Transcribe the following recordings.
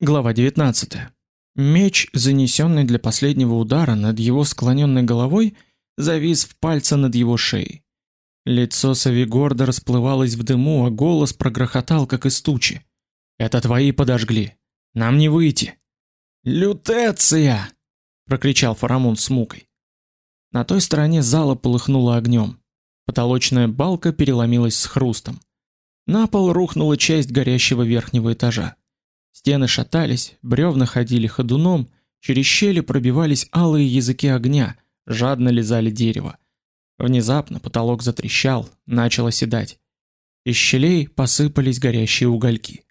Глава 19. Меч, занесенный для последнего удара над его склоненной головой, завис в пальце над его шеей. Лицо Савигорда расплывалось в дыму, а голос прогрохотал как из тучи. "Это твои подожгли. Нам не выйти". "Лютеция!" прокричал Фарамун с мукой. На той стороне зала полыхнуло огнем. Потолочная балка переломилась с хрустом. На пол рухнула часть горящего верхнего этажа. Стены шатались, бревна ходили ходуном, через щели пробивались алые языки огня, жадно лизали дерево. Внезапно потолок затрещал, начал оседать. Из щелей посыпались горящие угольки.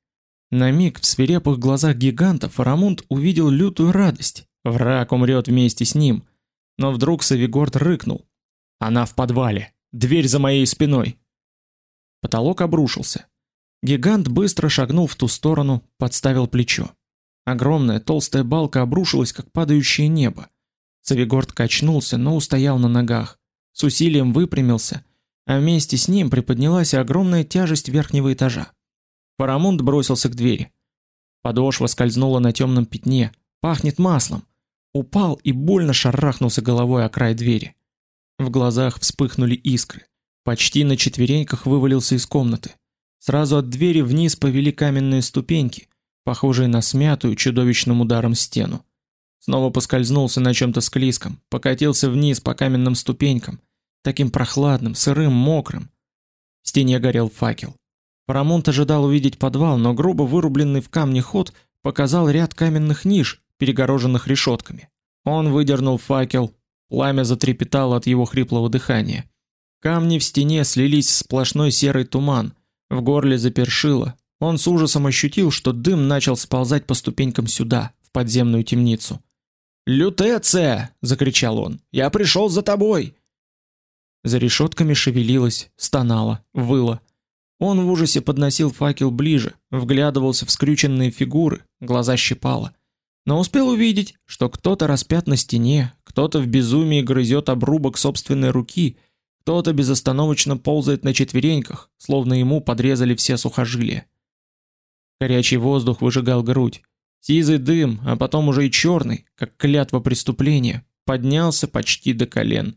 На миг в свирепых глазах гиганта Фарамунд увидел лютую радость. Враг умрет вместе с ним. Но вдруг Савигорд рыкнул: "Она в подвале. Дверь за моей спиной". Потолок обрушился. Гигант быстро шагнул в ту сторону, подставил плечо. Огромная толстая балка обрушилась, как падающее небо. Савигорд качнулся, но устоял на ногах. С усилием выпрямился, а вместе с ним приподнялась огромная тяжесть верхнего этажа. Парамунд бросился к двери. Подошва скользнула на темном пятне, пахнет маслом. Упал и больно шарахнулся головой о край двери. В глазах вспыхнули искры. Почти на четвереньках вывалился из комнаты. Сразу от двери вниз повели каменные ступеньки, похожие на смятую чудовищным ударом стену. Снова поскользнулся на чем то склизком, покатился вниз по каменным ступенькам, таким прохладным, сырым, мокрым. В стене горел факел. Парамонт ожидал увидеть подвал, но грубо вырубленный в камне ход показал ряд каменных ниш, перегороженных решетками. Он выдернул факел, пламя затрепетало от его хриплого дыхания. Камни в стене слились в сплошной серый туман, в горле запершило. Он с ужасом ощутил, что дым начал сползать по ступенькам сюда, в подземную темницу. "Лютеция!" закричал он. "Я пришел за тобой!" За решетками шевелилось, стонало, выло. Он в ужасе подносил факел ближе, вглядывался в скрюченные фигуры, глаза щипало. Но успел увидеть, что кто-то распят на стене, кто-то в безумии грызет обрубок собственной руки, кто-то безостановочно ползает на четвереньках, словно ему подрезали все сухожилия. Горячий воздух выжигал грудь. Сизый дым, а потом уже и черный, как клятва преступления, поднялся почти до колен.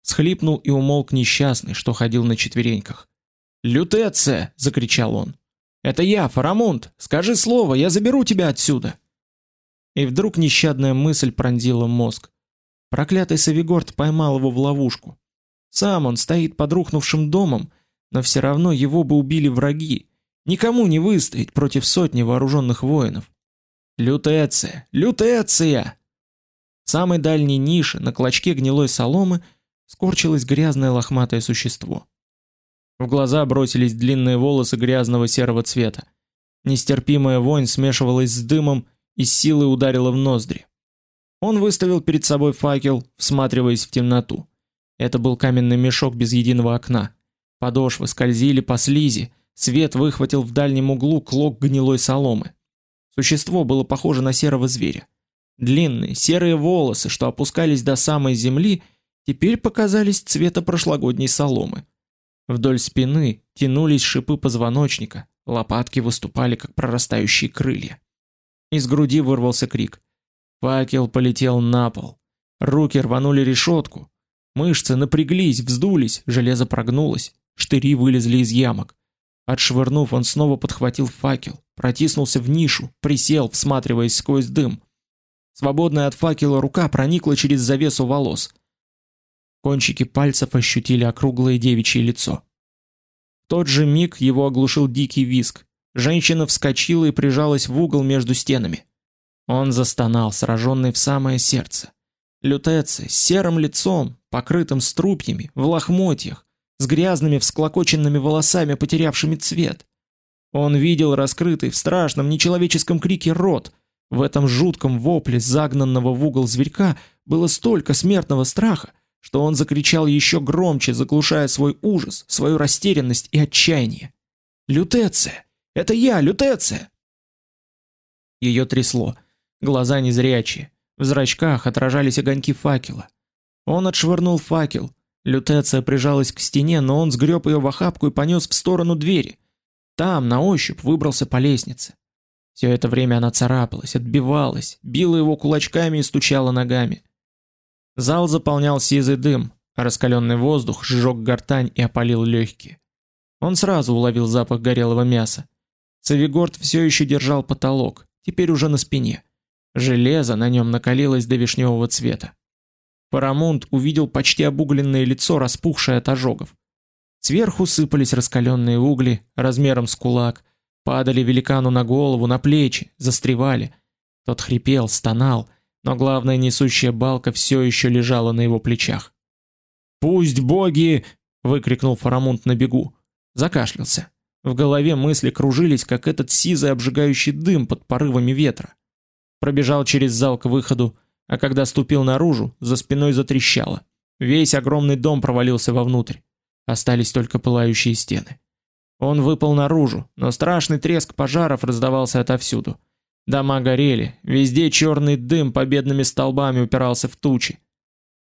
Схлипнул и умолк несчастный, что ходил на четвереньках. "Лютеция!" закричал он. "Это я, Фарамунд. Скажи слово, я заберу тебя отсюда". И вдруг нещадная мысль пронзила мозг. Проклятый Савигорд поймал его в ловушку. Сам он стоит под рухнувшим домом, но все равно его бы убили враги. Никому не выстоять против сотни вооруженных воинов. Лютеция, лютеция! В самой дальней нише, на клочке гнилой соломы, скорчилось грязное лохматое существо. В глаза бросились длинные волосы грязного серого цвета. Нестерпимая вонь смешивалась с дымом и с силой ударила в ноздри. Он выставил перед собой факел, всматриваясь в темноту. Это был каменный мешок без единого окна. Подошвы скользили по слизи, свет выхватил в дальнем углу клок гнилой соломы. Существо было похоже на серого зверя. Длинные серые волосы, что опускались до самой земли, теперь показались цвета прошлогодней соломы. Вдоль спины тянулись шипы позвоночника, лопатки выступали как прорастающие крылья. Из груди вырвался крик. Факел полетел на пол. Руки рванули решетку, Мышцы напряглись, вздулись, железо прогнулось, штыри вылезли из ямок. Отшвырнув, он снова подхватил факел, протиснулся в нишу, присел, всматриваясь сквозь дым. Свободная от факела рука проникла через завесу волос. Кончики пальцев ощутили округлое девичье лицо. В тот же миг его оглушил дикий визг. Женщина вскочила и прижалась в угол между стенами. Он застонал, сраженный в самое сердце. Лютеция с серым лицом, покрытым струпьями, в лохмотьях, с грязными всклокоченными волосами, потерявшими цвет. Он видел раскрытый в страшном нечеловеческом крике рот. В этом жутком вопле загнанного в угол зверька было столько смертного страха, что он закричал еще громче, заглушая свой ужас, свою растерянность и отчаяние. «Лютеция! Это я, Лютеция!» Ее трясло, глаза незрячие, в зрачках отражались огоньки факела. Он отшвырнул факел. Лютеция прижалась к стене, но он сгреб ее в охапку и понес в сторону двери. Там, на ощупь, выбрался по лестнице. Все это время она царапалась, отбивалась, била его кулачками и стучала ногами. Зал заполнял сизый дым, а раскаленный воздух сжег гортань и опалил легкие. Он сразу уловил запах горелого мяса. Савигорд все еще держал потолок, теперь уже на спине. Железо на нем накалилось до вишневого цвета. Парамунд увидел почти обугленное лицо, распухшее от ожогов. Сверху сыпались раскаленные угли размером с кулак, падали великану на голову, на плечи, застревали. Тот хрипел, стонал, но главная несущая балка все еще лежала на его плечах. "Пусть боги!" выкрикнул Фарамунд на бегу. Закашлялся. В голове мысли кружились, как этот сизый обжигающий дым под порывами ветра. Пробежал через зал к выходу, а когда ступил наружу, за спиной затрещало. Весь огромный дом провалился вовнутрь. Остались только пылающие стены. Он выпал наружу, но страшный треск пожаров раздавался отовсюду. Дома горели, везде черный дым победными столбами упирался в тучи.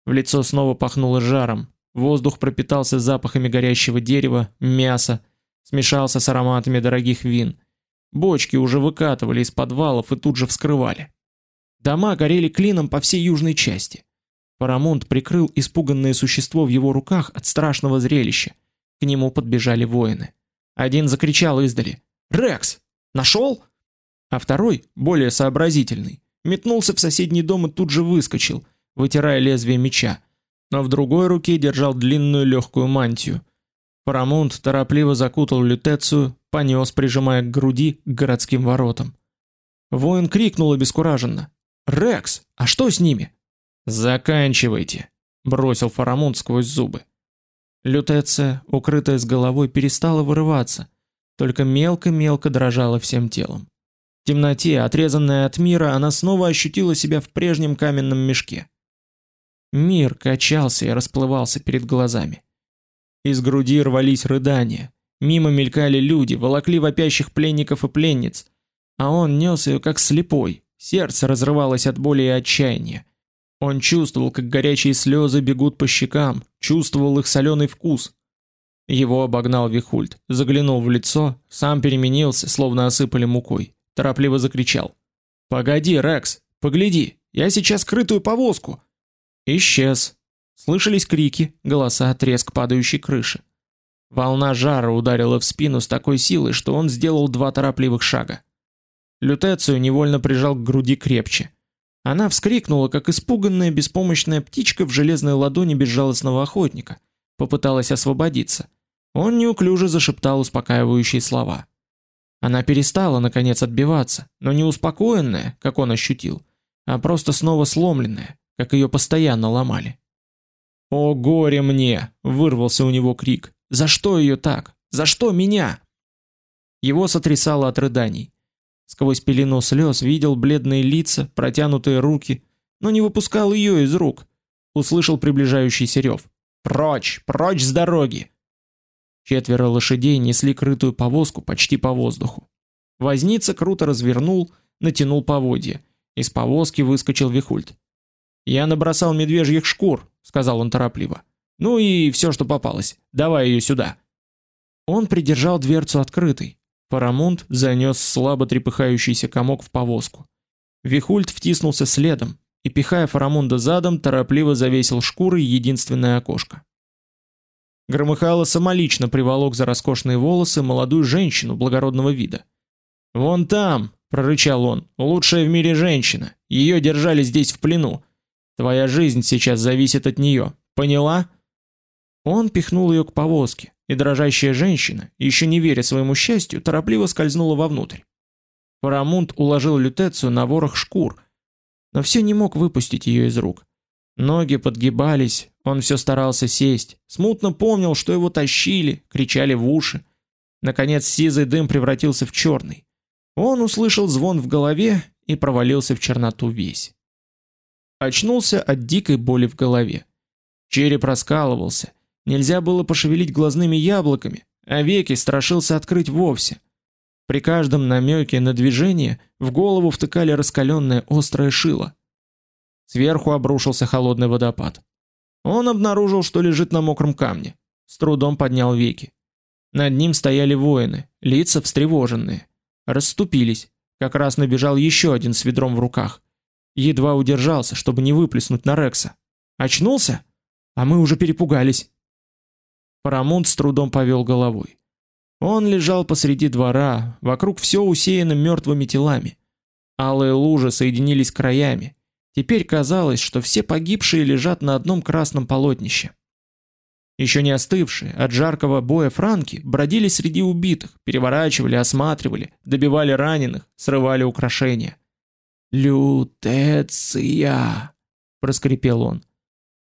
В лицо снова пахнуло жаром. Воздух пропитался запахами горящего дерева, мяса, смешался с ароматами дорогих вин. Бочки уже выкатывали из подвалов и тут же вскрывали. Дома горели клином по всей южной части. Парамонт прикрыл испуганное существо в его руках от страшного зрелища. К нему подбежали воины. Один закричал издали: "Рекс, нашел?" А второй, более сообразительный, метнулся в соседний дом и тут же выскочил, вытирая лезвие меча, но в другой руке держал длинную легкую мантию. Парамонт торопливо закутал лютецию, понес, прижимая к груди, к городским воротам. Воин крикнул обескураженно: "Рекс, а что с ними?" "Заканчивайте", бросил Фарамунд сквозь зубы. Лютеция, укрытая с головой, перестала вырываться, только мелко-мелко дрожала всем телом. В темноте, отрезанная от мира, она снова ощутила себя в прежнем каменном мешке. Мир качался и расплывался перед глазами. Из груди рвались рыдания, мимо мелькали люди, волокли вопящих пленников и пленниц, а он нес ее как слепой. Сердце разрывалось от боли и отчаяния. Он чувствовал, как горячие слезы бегут по щекам, чувствовал их соленый вкус. Его обогнал Вихульд, заглянул в лицо, сам переменился, словно осыпали мукой. Торопливо закричал: "Погоди, Рекс, погляди, я сейчас скрытую повозку". Исчез. Слышались крики, голоса, треск падающей крыши. Волна жара ударила в спину с такой силой, что он сделал два торопливых шага. Лютецию невольно прижал к груди крепче. Она вскрикнула, как испуганная беспомощная птичка в железной ладони безжалостного охотника, попыталась освободиться. Он неуклюже зашептал успокаивающие слова. Она перестала наконец отбиваться, но не успокоенная, как он ощутил, а просто снова сломленная, как ее постоянно ломали. "О горе мне!" вырвался у него крик. "За что ее так? За что меня?" Его сотрясало от рыданий. Сквозь пелену слез видел бледные лица, протянутые руки, но не выпускал ее из рук. Услышал приближающийся рев. Прочь, прочь с дороги. Четверо лошадей несли крытую повозку почти по воздуху. Возница круто развернул, натянул поводья. Из повозки выскочил Вихульд. Я набросал медвежьих шкур, сказал он торопливо. Ну и все, что попалось. Давай ее сюда. Он придержал дверцу открытой, Парамунд занес слабо трепыхающийся комок в повозку. Вихульд втиснулся следом и, пихая Фарамунда задом, торопливо завесил шкурой единственное окошко. Громыхало самолично приволок за роскошные волосы молодую женщину благородного вида. «Вон там!» — прорычал он. «Лучшая в мире женщина. Ее держали здесь в плену. Твоя жизнь сейчас зависит от нее. Поняла?» Он пихнул ее к повозке, и дрожащая женщина, еще не веря своему счастью, торопливо скользнула вовнутрь. Парамунд уложил лютецию на ворох шкур, но все не мог выпустить ее из рук. Ноги подгибались, он все старался сесть, смутно помнил, что его тащили, кричали в уши. Наконец сизый дым превратился в черный. Он услышал звон в голове и провалился в черноту весь. Очнулся от дикой боли в голове. Череп раскалывался, Нельзя было пошевелить глазными яблоками, а веки страшился открыть вовсе. При каждом намеке на движение в голову втыкали раскаленное острое шило. Сверху обрушился холодный водопад. Он обнаружил, что лежит на мокром камне. С трудом поднял веки. Над ним стояли воины, лица встревоженные. Расступились, Как раз набежал еще один с ведром в руках. Едва удержался, чтобы не выплеснуть на Рекса. Очнулся? А мы уже перепугались. Парамонт с трудом повел головой. Он лежал посреди двора, вокруг все усеяно мертвыми телами. Алые лужи соединились краями. Теперь казалось, что все погибшие лежат на одном красном полотнище. Еще не остывшие от жаркого боя франки бродили среди убитых, переворачивали, осматривали, добивали раненых, срывали украшения. «Лютеция!» — проскрипел он.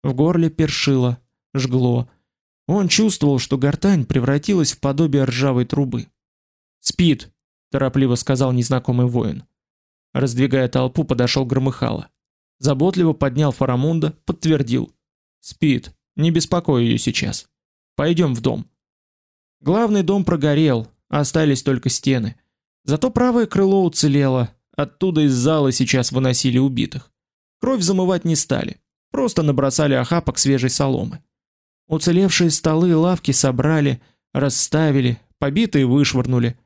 В горле першило, жгло. Он чувствовал, что гортань превратилась в подобие ржавой трубы. «Спит!» — торопливо сказал незнакомый воин. Раздвигая толпу, подошел Громыхало. Заботливо поднял Фарамунда, подтвердил. «Спит!» Не беспокой ее сейчас. Пойдем в дом. Главный дом прогорел, остались только стены. Зато правое крыло уцелело. Оттуда из зала сейчас выносили убитых. Кровь замывать не стали, просто набросали охапок свежей соломы. Уцелевшие столы и лавки собрали, расставили, побитые вышвырнули.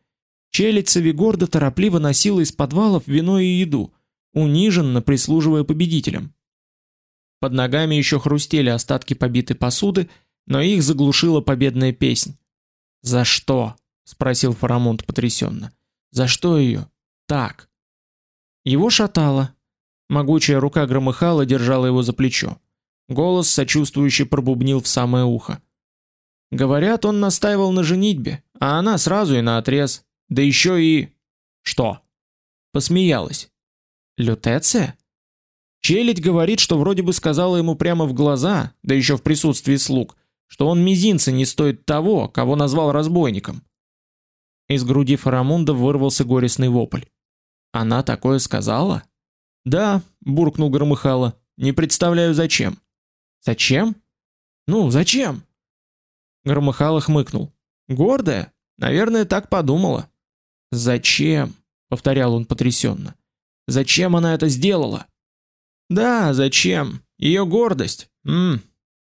Челядь Савигорда торопливо носила из подвалов вино и еду, униженно прислуживая победителям. Под ногами еще хрустели остатки побитой посуды, но их заглушила победная песнь. "За что?" спросил Фарамунд потрясенно. "За что ее? Так?" Его шатало. Могучая рука громыхала, держала его за плечо. Голос сочувствующе пробубнил в самое ухо. Говорят, он настаивал на женитьбе, а она сразу и на отрез. Да еще и что? Посмеялась. Лютеция? Челядь говорит, что вроде бы сказала ему прямо в глаза, да еще в присутствии слуг, что он мизинца не стоит того, кого назвал разбойником. Из груди Фарамунда вырвался горестный вопль. Она такое сказала? Да, буркнул Громыхало. Не представляю зачем. Зачем? Ну, зачем? Громыхало хмыкнул. Гордая, наверное, так подумала. Зачем? повторял он потрясенно. Зачем она это сделала? Да, зачем? Ее гордость. М.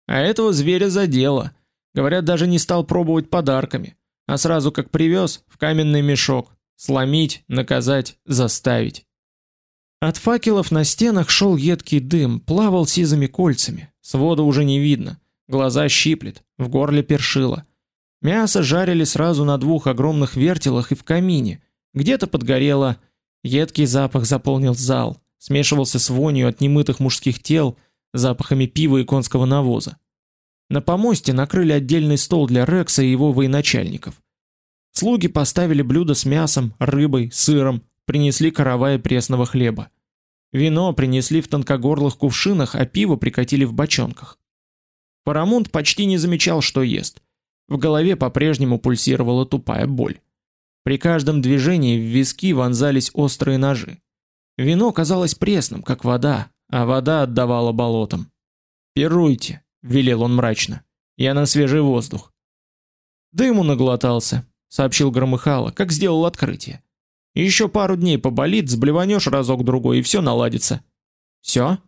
А этого зверя задело. Говорят, даже не стал пробовать подарками, а сразу как привез в каменный мешок, сломить, наказать, заставить. От факелов на стенах шел едкий дым, плавал сизыми кольцами. Свода уже не видно, глаза щиплет, в горле першило. Мясо жарили сразу на двух огромных вертелах и в камине. Где-то подгорело, едкий запах заполнил зал смешивался с вонью от немытых мужских тел, запахами пива и конского навоза. На помосте накрыли отдельный стол для Рекса и его военачальников. Слуги поставили блюда с мясом, рыбой, сыром, принесли каравай пресного хлеба. Вино принесли в тонкогорлых кувшинах, а пиво прикатили в бочонках. Парамонт почти не замечал, что ест. В голове по-прежнему пульсировала тупая боль. При каждом движении в виски вонзались острые ножи. Вино казалось пресным, как вода, а вода отдавала болотам. "Пируйте", велел он мрачно. "Я на свежий воздух". Дыму наглотался, сообщил Громыхало, как сделал открытие. Еще пару дней поболит, сблеванешь разок другой и все наладится. Все?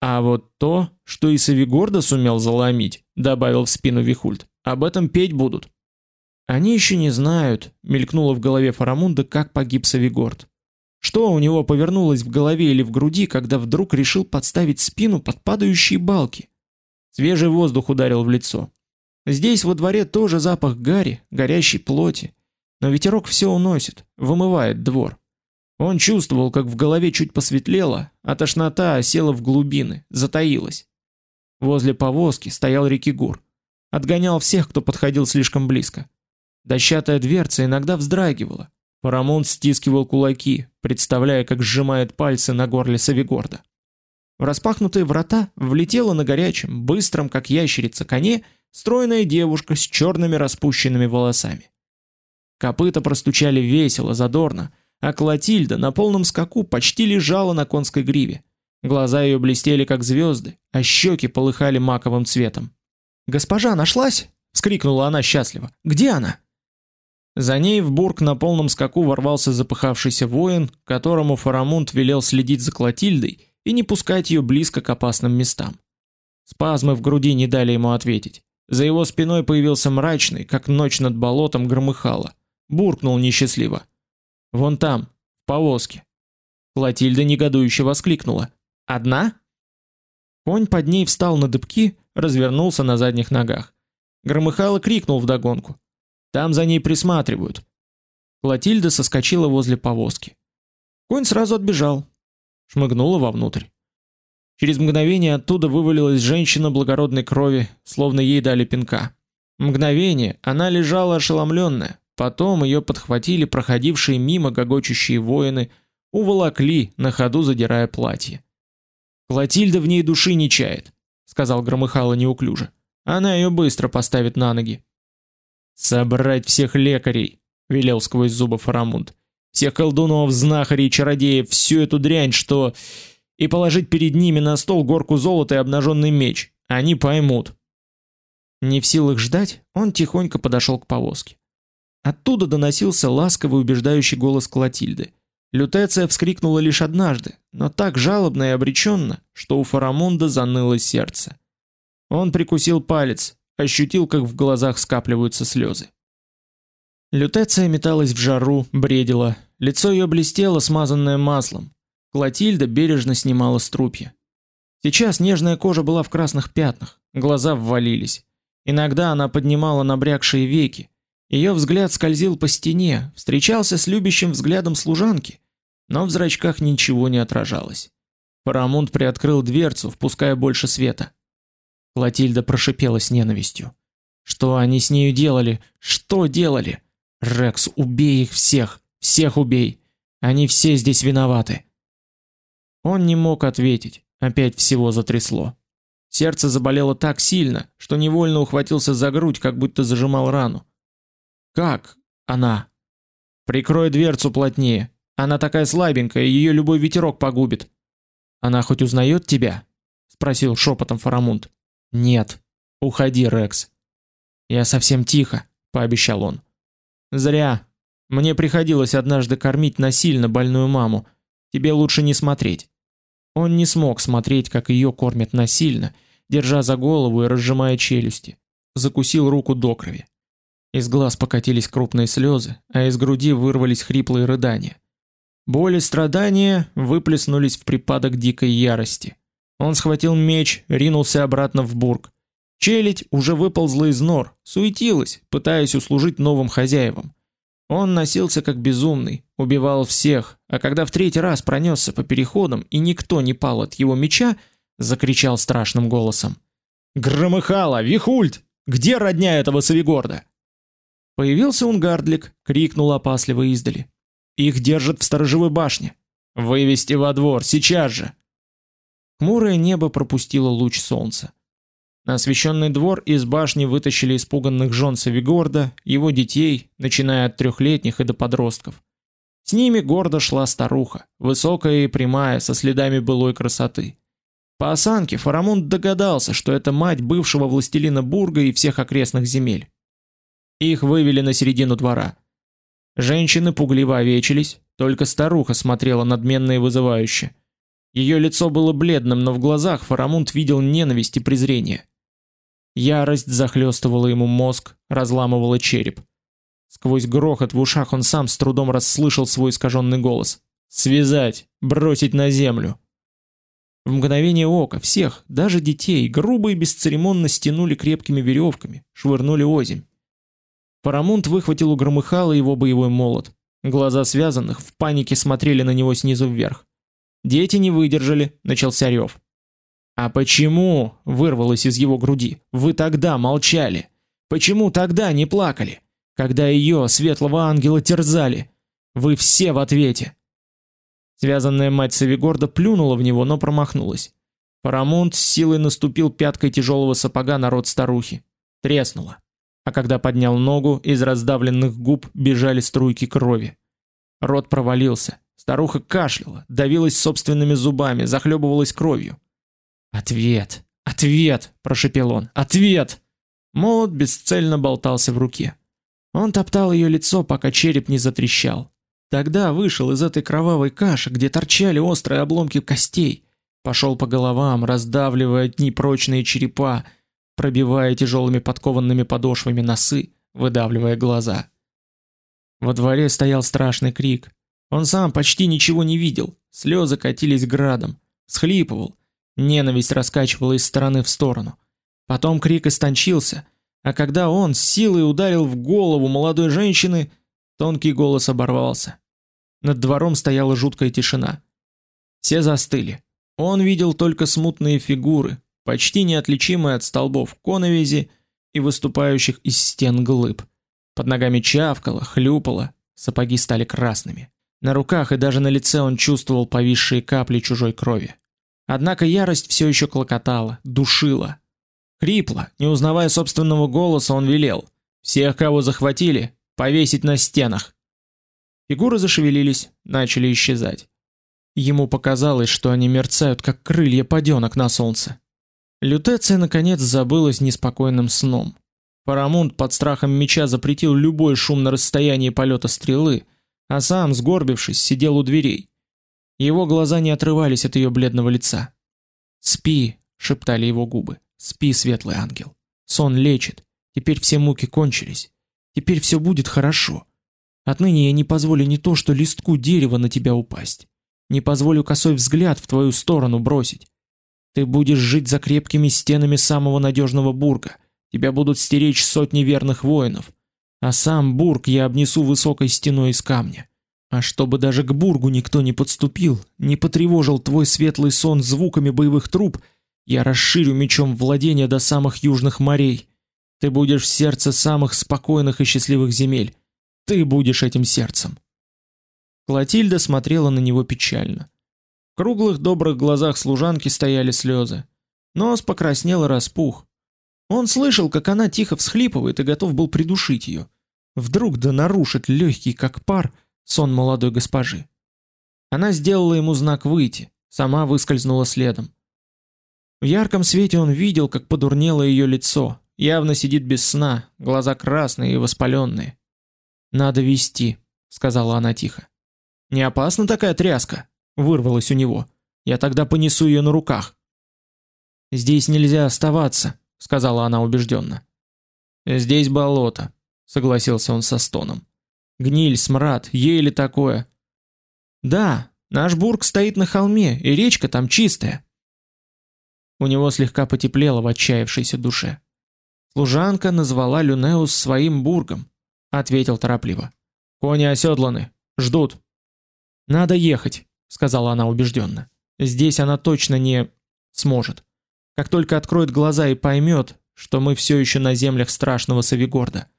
А вот то, что и Савигорда сумел заломить, добавил в спину Вихульд. Об этом петь будут. Они еще не знают, мелькнуло в голове Фарамунда, как погиб Савигорд. Что у него повернулось в голове или в груди, когда вдруг решил подставить спину под падающие балки? Свежий воздух ударил в лицо. Здесь во дворе тоже запах гари, горящей плоти, но ветерок все уносит, вымывает двор. Он чувствовал, как в голове чуть посветлело, а тошнота осела в глубины, затаилась. Возле повозки стоял Рекигур. Отгонял всех, кто подходил слишком близко. Дощатая дверца иногда вздрагивала, Парамонт стискивал кулаки, представляя, как сжимает пальцы на горле Савигорда. В распахнутые врата влетела на горячем, быстром, как ящерица, коне стройная девушка с черными распущенными волосами. Копыта простучали весело, задорно, а Клотильда на полном скаку почти лежала на конской гриве. Глаза ее блестели как звезды, а щеки полыхали маковым цветом. "Госпожа нашлась?" вскрикнула она счастливо. "Где она?" За ней в бург на полном скаку ворвался запыхавшийся воин, которому Фарамунд велел следить за Клотильдой и не пускать ее близко к опасным местам. Спазмы в груди не дали ему ответить. За его спиной появился мрачный, как ночь над болотом громыхало. Буркнул несчастливо: "Вон там, в повозке. Клотильда негодующе воскликнула: "Одна?" Конь под ней встал на дыбки, развернулся на задних ногах. Громыхало крикнул вдогонку: "Там за ней присматривают". Клотильда соскочила возле повозки. Конь сразу отбежал, шмыгнула вовнутрь. Через мгновение оттуда вывалилась женщина благородной крови, словно ей дали пинка. Мгновение она лежала ошеломленная, потом ее подхватили проходившие мимо гогочущие воины, уволокли, на ходу задирая платье. Клотильда в ней души не чает, сказал Громыхало неуклюже. Она ее быстро поставит на ноги. Собрать всех лекарей, велел сквозь зубы Фарамунд. Всех колдунов, знахарей, чародеев, всю эту дрянь, что и положить перед ними на стол горку золота и обнаженный меч. Они поймут. Не в силах ждать, он тихонько подошел к повозке. Оттуда доносился ласковый убеждающий голос Клотильды. Лютеция вскрикнула лишь однажды, но так жалобно и обреченно, что у Фарамунда заныло сердце. Он прикусил палец, ощутил, как в глазах скапливаются слезы. Лютеция металась в жару, бредила, лицо ее блестело, смазанное маслом. Клотильда бережно снимала струпья. Сейчас нежная кожа была в красных пятнах, глаза ввалились. Иногда она поднимала набрякшие веки, ее взгляд скользил по стене, встречался с любящим взглядом служанки, но в зрачках ничего не отражалось. Парамунд приоткрыл дверцу, впуская больше света. Клотильда прошипела с ненавистью: "Что они с нею делали? Что делали? Рекс, убей их всех, всех убей. Они все здесь виноваты". Он не мог ответить, опять всего затрясло. Сердце заболело так сильно, что невольно ухватился за грудь, как будто зажимал рану. Как она? Прикрой дверцу плотнее. Она такая слабенькая, ее любой ветерок погубит. Она хоть узнает тебя? спросил шепотом Фарамунд. Нет. Уходи, Рекс. Я совсем тихо, пообещал он. Зря. Мне приходилось однажды кормить насильно больную маму. Тебе лучше не смотреть. Он не смог смотреть, как ее кормят насильно, держа за голову и разжимая челюсти. Закусил руку до крови. Из глаз покатились крупные слезы, а из груди вырвались хриплые рыдания. Боль и страдания выплеснулись в припадок дикой ярости. Он схватил меч, ринулся обратно в бург. Челядь уже выползла из нор, суетилась, пытаясь услужить новым хозяевам. Он носился как безумный, убивал всех, а когда в третий раз пронесся по переходам и никто не пал от его меча, закричал страшным голосом: "Громыхало, Вихульд, где родня этого Савигорда?" Появился Унгардлик, крикнул опасливо издали: "Их держат в сторожевой башне. Вывести во двор сейчас же!" Хмурое небо пропустило луч солнца. На освещенный двор из башни вытащили испуганных жен Савигорда, его детей, начиная от трехлетних и до подростков. С ними гордо шла старуха, высокая и прямая, со следами былой красоты. По осанке Фарамунд догадался, что это мать бывшего властелина Бурга и всех окрестных земель. Их вывели на середину двора. Женщины пугливо овечились, только старуха смотрела надменно и вызывающе. Ее лицо было бледным, но в глазах Фарамунд видел ненависть и презрение. Ярость захлестывала ему мозг, разламывала череп. Сквозь грохот в ушах он сам с трудом расслышал свой искаженный голос: "Связать, бросить на землю". В мгновение ока всех, даже детей, грубо и бесцеремонно стянули крепкими веревками, швырнули озимь. Парамунт выхватил у громыхала его боевой молот. Глаза связанных в панике смотрели на него снизу вверх. Дети не выдержали, начался рев. А почему, вырвалось из его груди. Вы тогда молчали? Почему тогда не плакали, когда ее, светлого ангела, терзали? Вы все в ответе. Связанная мать Савигорда плюнула в него, но промахнулась. Парамонт с силой наступил пяткой тяжелого сапога на рот старухи. Треснуло а когда поднял ногу, из раздавленных губ бежали струйки крови. Рот провалился. Старуха кашляла, давилась собственными зубами, захлебывалась кровью. "Ответ! Ответ!" прошепел он. "Ответ!" Молот бесцельно болтался в руке. Он топтал ее лицо, пока череп не затрещал. Тогда вышел из этой кровавой каши, где торчали острые обломки костей, пошел по головам, раздавливая одни прочные черепа, пробивая тяжелыми подкованными подошвами носы, выдавливая глаза. Во дворе стоял страшный крик. Он сам почти ничего не видел, слезы катились градом, схлипывал, ненависть раскачивала из стороны в сторону. Потом крик истончился, а когда он с силой ударил в голову молодой женщины, тонкий голос оборвался. Над двором стояла жуткая тишина. Все застыли. Он видел только смутные фигуры, почти неотличимые от столбов коновизи и выступающих из стен глыб. Под ногами чавкало, хлюпало, сапоги стали красными. На руках и даже на лице он чувствовал повисшие капли чужой крови. Однако ярость все еще клокотала, душила. Хрипло, не узнавая собственного голоса, он велел: "Всех, кого захватили, повесить на стенах". Фигуры зашевелились, начали исчезать. Ему показалось, что они мерцают, как крылья паденок на солнце. Лютеция наконец забылась неспокойным сном. Парамунд под страхом меча запретил любой шум на расстоянии полета стрелы, а сам, сгорбившись, сидел у дверей. Его глаза не отрывались от ее бледного лица. "Спи", шептали его губы. "Спи, светлый ангел. Сон лечит. Теперь все муки кончились. Теперь все будет хорошо. Отныне я не позволю ни то, что листку дерева на тебя упасть, не позволю косой взгляд в твою сторону бросить. Ты будешь жить за крепкими стенами самого надежного бурга. Тебя будут стеречь сотни верных воинов, а сам бург я обнесу высокой стеной из камня. А чтобы даже к бургу никто не подступил, не потревожил твой светлый сон звуками боевых труб, я расширю мечом владения до самых южных морей. Ты будешь в сердце самых спокойных и счастливых земель. Ты будешь этим сердцем. Клотильда смотрела на него печально. В круглых добрых глазах служанки стояли слезы. Нос покраснел и распух. Он слышал, как она тихо всхлипывает и готов был придушить ее. Вдруг да нарушит легкий, как пар, сон молодой госпожи. Она сделала ему знак выйти, сама выскользнула следом. В ярком свете он видел, как подурнело ее лицо, явно сидит без сна, глаза красные и воспаленные. Надо вести, сказала она тихо. Не опасна такая тряска, вырвалось у него. Я тогда понесу ее на руках. Здесь нельзя оставаться, сказала она убежденно. Здесь болото, согласился он со стоном. Гниль, смрад, еле такое. Да, наш бург стоит на холме, и речка там чистая. У него слегка потеплело в отчаявшейся душе. Служанка назвала Люнеус своим бургом, ответил торопливо. Кони оседланы, ждут. Надо ехать, сказала она убежденно. Здесь она точно не сможет. Как только откроет глаза и поймет, что мы все еще на землях страшного Савигорда,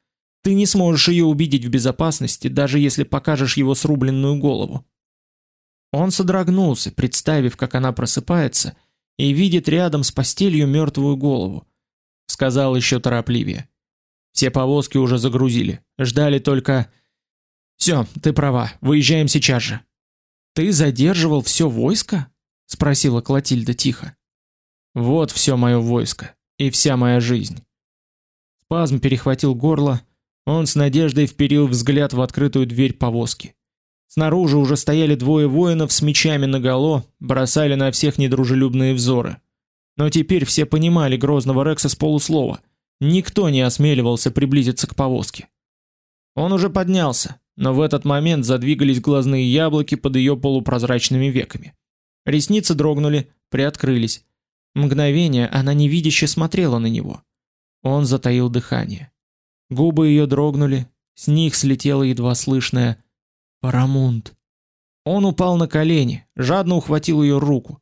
ты не сможешь ее убедить в безопасности, даже если покажешь его срубленную голову. Он содрогнулся, представив, как она просыпается и видит рядом с постелью мертвую голову. Сказал еще торопливее: все повозки уже загрузили. Ждали только Все, ты права. Выезжаем сейчас же. Ты задерживал все войско? спросила Клотильда тихо. Вот все мое войско и вся моя жизнь. Спазм перехватил горло. Он с надеждой вперил взгляд в открытую дверь повозки. Снаружи уже стояли двое воинов с мечами наголо, бросали на всех недружелюбные взоры. Но теперь все понимали грозного Рекса с полуслова. Никто не осмеливался приблизиться к повозке. Он уже поднялся, но в этот момент задвигались глазные яблоки под ее полупрозрачными веками. Ресницы дрогнули, приоткрылись. Мгновение она невидяще смотрела на него. Он затаил дыхание. Губы ее дрогнули, с них слетело едва слышное «Парамунд». Он упал на колени, жадно ухватил ее руку.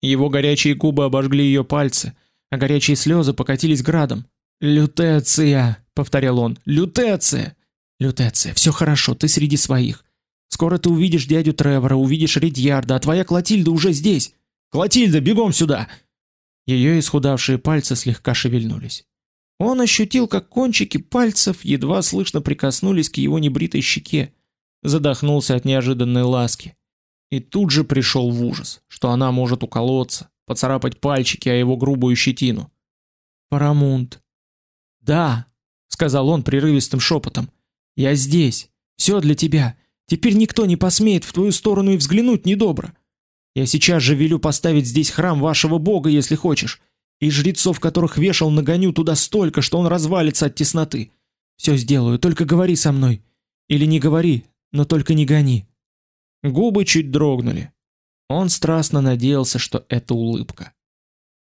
Его горячие губы обожгли ее пальцы, а горячие слезы покатились градом. Лютеция, повторял он. Лютеция. Лютеция, все хорошо, ты среди своих. Скоро ты увидишь дядю Тревора, увидишь Ридьярда, а твоя Клотильда уже здесь. Клотильда, бегом сюда. Ее исхудавшие пальцы слегка шевельнулись. Он ощутил, как кончики пальцев едва слышно прикоснулись к его небритой щеке, задохнулся от неожиданной ласки. И тут же пришел в ужас, что она может уколоться, поцарапать пальчики о его грубую щетину. Парамунд, "Да", сказал он прерывистым шепотом. "Я здесь. Все для тебя. Теперь никто не посмеет в твою сторону и взглянуть недобро. Я сейчас же велю поставить здесь храм вашего бога, если хочешь, и жрецов, которых вешал, нагоню туда столько, что он развалится от тесноты. Все сделаю, только говори со мной. Или не говори, но только не гони". Губы чуть дрогнули. Он страстно надеялся, что это улыбка.